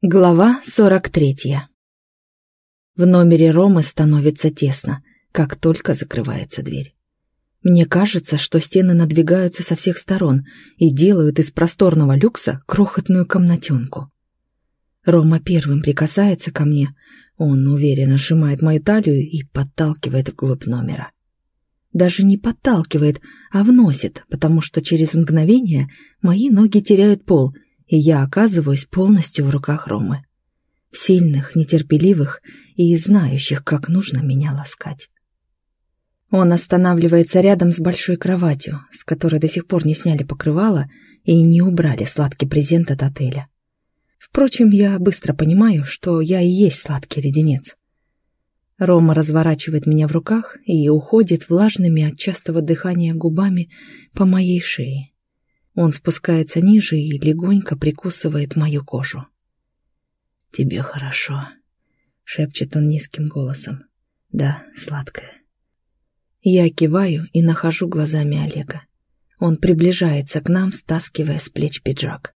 Глава 43 В номере Ромы становится тесно, как только закрывается дверь. Мне кажется, что стены надвигаются со всех сторон и делают из просторного люкса крохотную комнатенку. Рома первым прикасается ко мне, он уверенно сжимает мою талию и подталкивает вглубь номера. Даже не подталкивает, а вносит, потому что через мгновение мои ноги теряют пол — и я оказываюсь полностью в руках Ромы. Сильных, нетерпеливых и знающих, как нужно меня ласкать. Он останавливается рядом с большой кроватью, с которой до сих пор не сняли покрывало и не убрали сладкий презент от отеля. Впрочем, я быстро понимаю, что я и есть сладкий леденец. Рома разворачивает меня в руках и уходит влажными от частого дыхания губами по моей шее. Он спускается ниже и легонько прикусывает мою кожу. «Тебе хорошо», — шепчет он низким голосом. «Да, сладкое». Я киваю и нахожу глазами Олега. Он приближается к нам, стаскивая с плеч пиджак.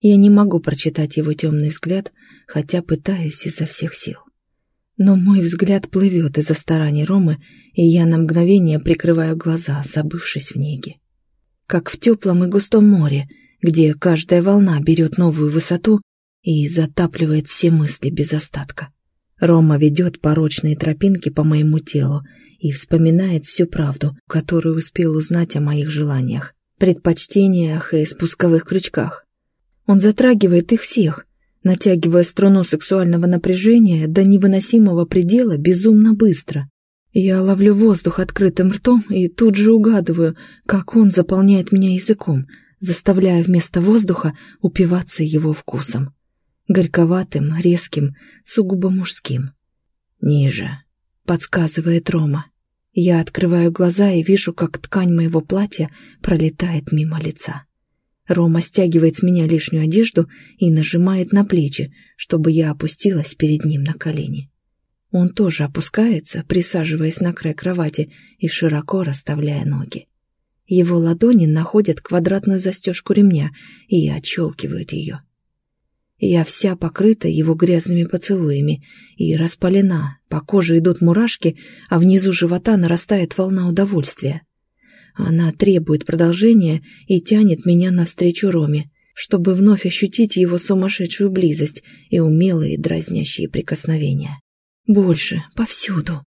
Я не могу прочитать его темный взгляд, хотя пытаюсь изо всех сил. Но мой взгляд плывет из-за стараний Ромы, и я на мгновение прикрываю глаза, забывшись в неге как в теплом и густом море, где каждая волна берет новую высоту и затапливает все мысли без остатка. Рома ведет порочные тропинки по моему телу и вспоминает всю правду, которую успел узнать о моих желаниях, предпочтениях и спусковых крючках. Он затрагивает их всех, натягивая струну сексуального напряжения до невыносимого предела безумно быстро. Я ловлю воздух открытым ртом и тут же угадываю, как он заполняет меня языком, заставляя вместо воздуха упиваться его вкусом. Горьковатым, резким, сугубо мужским. «Ниже», — подсказывает Рома. Я открываю глаза и вижу, как ткань моего платья пролетает мимо лица. Рома стягивает с меня лишнюю одежду и нажимает на плечи, чтобы я опустилась перед ним на колени. Он тоже опускается, присаживаясь на край кровати и широко расставляя ноги. Его ладони находят квадратную застежку ремня и отщелкивают ее. Я вся покрыта его грязными поцелуями и распалена, по коже идут мурашки, а внизу живота нарастает волна удовольствия. Она требует продолжения и тянет меня навстречу Роме, чтобы вновь ощутить его сумасшедшую близость и умелые дразнящие прикосновения. Больше, повсюду.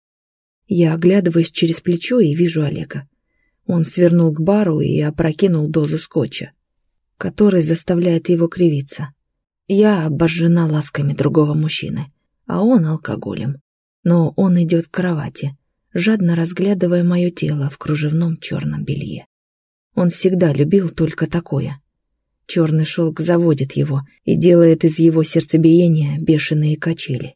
Я оглядываюсь через плечо и вижу Олега. Он свернул к бару и опрокинул дозу скотча, который заставляет его кривиться. Я обожжена ласками другого мужчины, а он алкоголем. Но он идет к кровати, жадно разглядывая мое тело в кружевном черном белье. Он всегда любил только такое. Черный шелк заводит его и делает из его сердцебиения бешеные качели.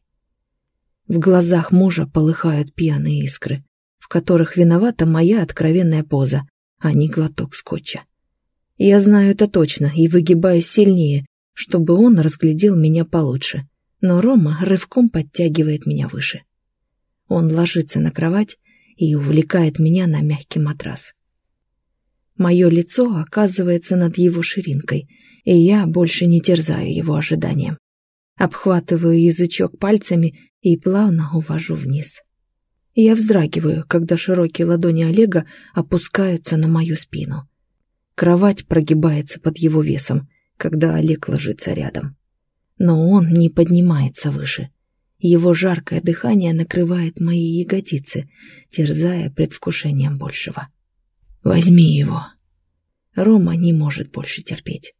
В глазах мужа полыхают пьяные искры, в которых виновата моя откровенная поза, а не глоток скотча. Я знаю это точно и выгибаюсь сильнее, чтобы он разглядел меня получше, но Рома рывком подтягивает меня выше. Он ложится на кровать и увлекает меня на мягкий матрас. Мое лицо оказывается над его ширинкой, и я больше не терзаю его ожиданием. Обхватываю язычок пальцами и плавно увожу вниз. Я вздрагиваю, когда широкие ладони Олега опускаются на мою спину. Кровать прогибается под его весом, когда Олег ложится рядом. Но он не поднимается выше. Его жаркое дыхание накрывает мои ягодицы, терзая предвкушением большего. «Возьми его!» Рома не может больше терпеть.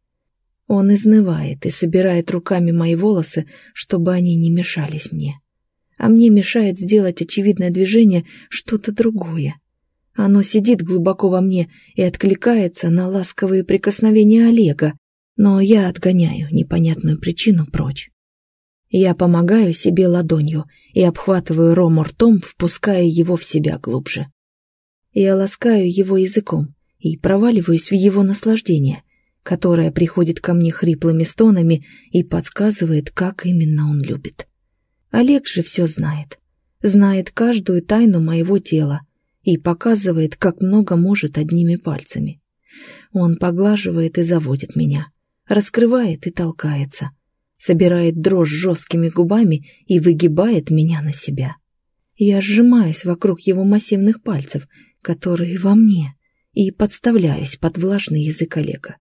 Он изнывает и собирает руками мои волосы, чтобы они не мешались мне. А мне мешает сделать очевидное движение что-то другое. Оно сидит глубоко во мне и откликается на ласковые прикосновения Олега, но я отгоняю непонятную причину прочь. Я помогаю себе ладонью и обхватываю Рому ртом, впуская его в себя глубже. Я ласкаю его языком и проваливаюсь в его наслаждение, которая приходит ко мне хриплыми стонами и подсказывает, как именно он любит. Олег же все знает. Знает каждую тайну моего тела и показывает, как много может одними пальцами. Он поглаживает и заводит меня, раскрывает и толкается, собирает дрожь жесткими губами и выгибает меня на себя. Я сжимаюсь вокруг его массивных пальцев, которые во мне, и подставляюсь под влажный язык Олега.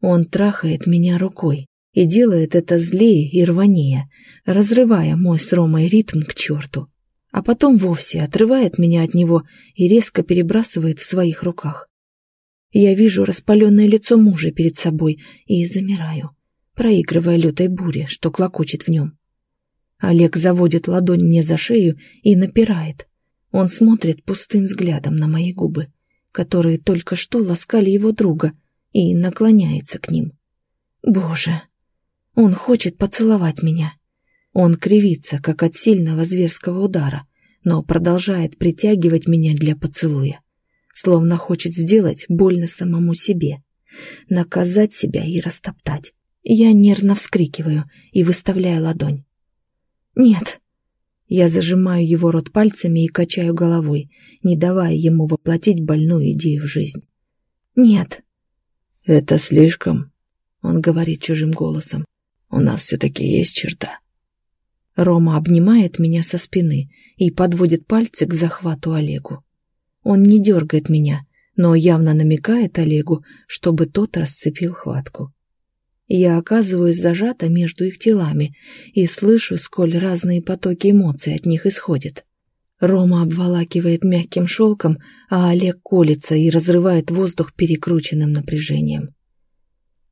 Он трахает меня рукой и делает это злее и рванее, разрывая мой с Ромой ритм к черту, а потом вовсе отрывает меня от него и резко перебрасывает в своих руках. Я вижу распаленное лицо мужа перед собой и замираю, проигрывая лютой буре, что клокочет в нем. Олег заводит ладонь мне за шею и напирает. Он смотрит пустым взглядом на мои губы, которые только что ласкали его друга, и наклоняется к ним. Боже! Он хочет поцеловать меня. Он кривится, как от сильного зверского удара, но продолжает притягивать меня для поцелуя, словно хочет сделать больно самому себе, наказать себя и растоптать. Я нервно вскрикиваю и выставляю ладонь. «Нет!» Я зажимаю его рот пальцами и качаю головой, не давая ему воплотить больную идею в жизнь. «Нет!» «Это слишком», — он говорит чужим голосом. «У нас все-таки есть черта». Рома обнимает меня со спины и подводит пальцы к захвату Олегу. Он не дергает меня, но явно намекает Олегу, чтобы тот расцепил хватку. Я оказываюсь зажата между их телами и слышу, сколь разные потоки эмоций от них исходят. Рома обволакивает мягким шелком, а Олег колется и разрывает воздух перекрученным напряжением.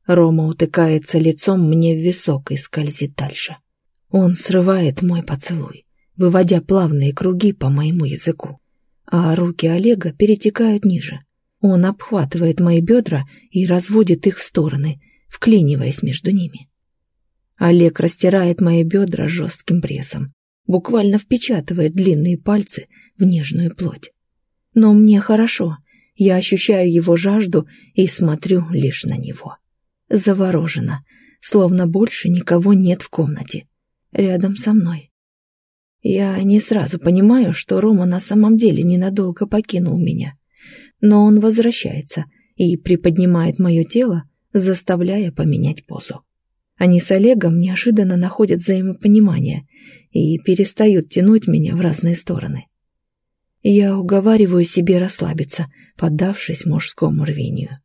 Рома утыкается лицом мне в висок и скользит дальше. Он срывает мой поцелуй, выводя плавные круги по моему языку, а руки Олега перетекают ниже. Он обхватывает мои бедра и разводит их в стороны, вклиниваясь между ними. Олег растирает мои бедра жестким прессом, буквально впечатывает длинные пальцы в нежную плоть. Но мне хорошо, я ощущаю его жажду и смотрю лишь на него. Заворожена, словно больше никого нет в комнате, рядом со мной. Я не сразу понимаю, что Рома на самом деле ненадолго покинул меня, но он возвращается и приподнимает мое тело, заставляя поменять позу. Они с Олегом неожиданно находят взаимопонимание и перестают тянуть меня в разные стороны. Я уговариваю себе расслабиться, поддавшись мужскому рвению.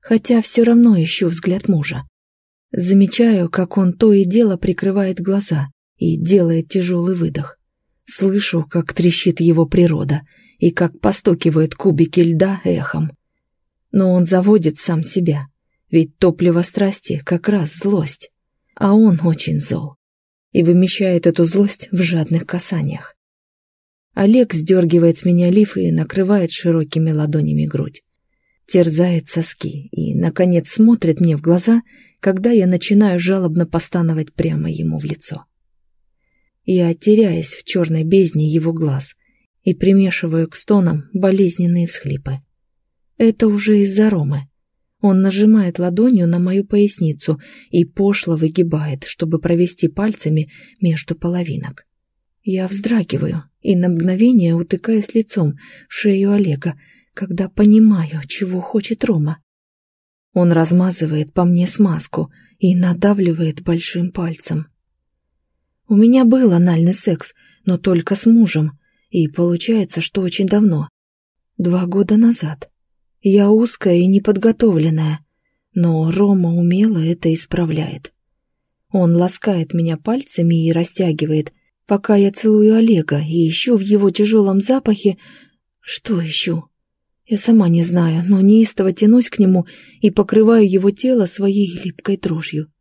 Хотя все равно ищу взгляд мужа. Замечаю, как он то и дело прикрывает глаза и делает тяжелый выдох. Слышу, как трещит его природа и как постукивают кубики льда эхом. Но он заводит сам себя, ведь топливо страсти как раз злость, а он очень зол и вымещает эту злость в жадных касаниях. Олег сдергивает с меня лиф и накрывает широкими ладонями грудь. Терзает соски и, наконец, смотрит мне в глаза, когда я начинаю жалобно постановать прямо ему в лицо. Я теряюсь в черной бездне его глаз и примешиваю к стонам болезненные всхлипы. Это уже из-за Ромы. Он нажимает ладонью на мою поясницу и пошло выгибает, чтобы провести пальцами между половинок. Я вздрагиваю и на мгновение утыкаюсь лицом в шею Олега, когда понимаю, чего хочет Рома. Он размазывает по мне смазку и надавливает большим пальцем. У меня был анальный секс, но только с мужем, и получается, что очень давно. Два года назад. Я узкая и неподготовленная, но Рома умело это исправляет. Он ласкает меня пальцами и растягивает, пока я целую Олега и ищу в его тяжелом запахе... Что ищу? Я сама не знаю, но неистово тянусь к нему и покрываю его тело своей липкой дрожью.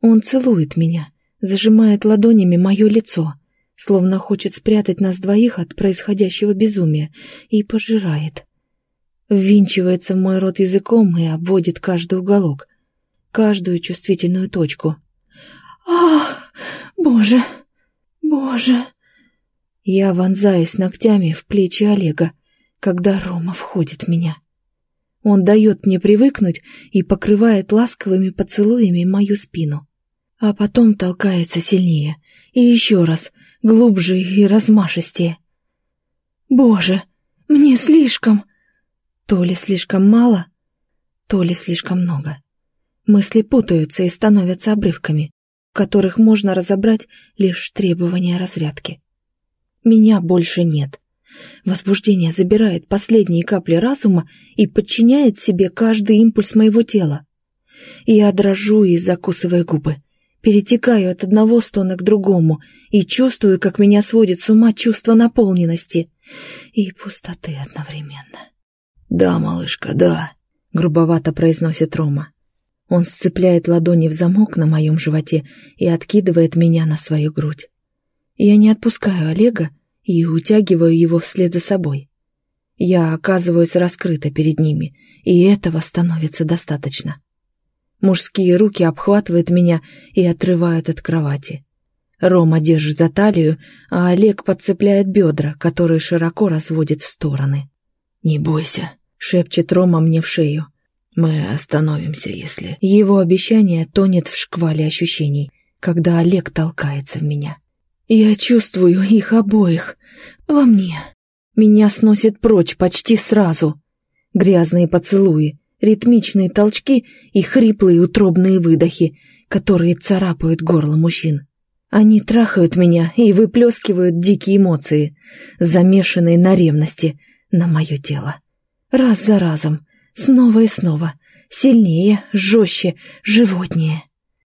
Он целует меня, зажимает ладонями мое лицо, словно хочет спрятать нас двоих от происходящего безумия, и пожирает ввинчивается в мой рот языком и обводит каждый уголок, каждую чувствительную точку. «Ах, боже, боже!» Я вонзаюсь ногтями в плечи Олега, когда Рома входит в меня. Он дает мне привыкнуть и покрывает ласковыми поцелуями мою спину, а потом толкается сильнее и еще раз, глубже и размашистее. «Боже, мне слишком!» То ли слишком мало, то ли слишком много. Мысли путаются и становятся обрывками. которых можно разобрать лишь требования разрядки. Меня больше нет. Возбуждение забирает последние капли разума и подчиняет себе каждый импульс моего тела. Я дрожу и закусываю губы. Перетекаю от одного стона к другому и чувствую, как меня сводит с ума чувство наполненности и пустоты одновременно. «Да, малышка, да», — грубовато произносит Рома. Он сцепляет ладони в замок на моем животе и откидывает меня на свою грудь. Я не отпускаю Олега и утягиваю его вслед за собой. Я оказываюсь раскрыта перед ними, и этого становится достаточно. Мужские руки обхватывают меня и отрывают от кровати. Рома держит за талию, а Олег подцепляет бедра, которые широко разводит в стороны. «Не бойся», — шепчет Рома мне в шею. «Мы остановимся, если...» Его обещание тонет в шквале ощущений, когда Олег толкается в меня. Я чувствую их обоих во мне. Меня сносит прочь почти сразу. Грязные поцелуи, ритмичные толчки и хриплые утробные выдохи, которые царапают горло мужчин. Они трахают меня и выплескивают дикие эмоции, замешанные на ревности, на мое тело. Раз за разом, снова и снова, сильнее, жестче, животнее.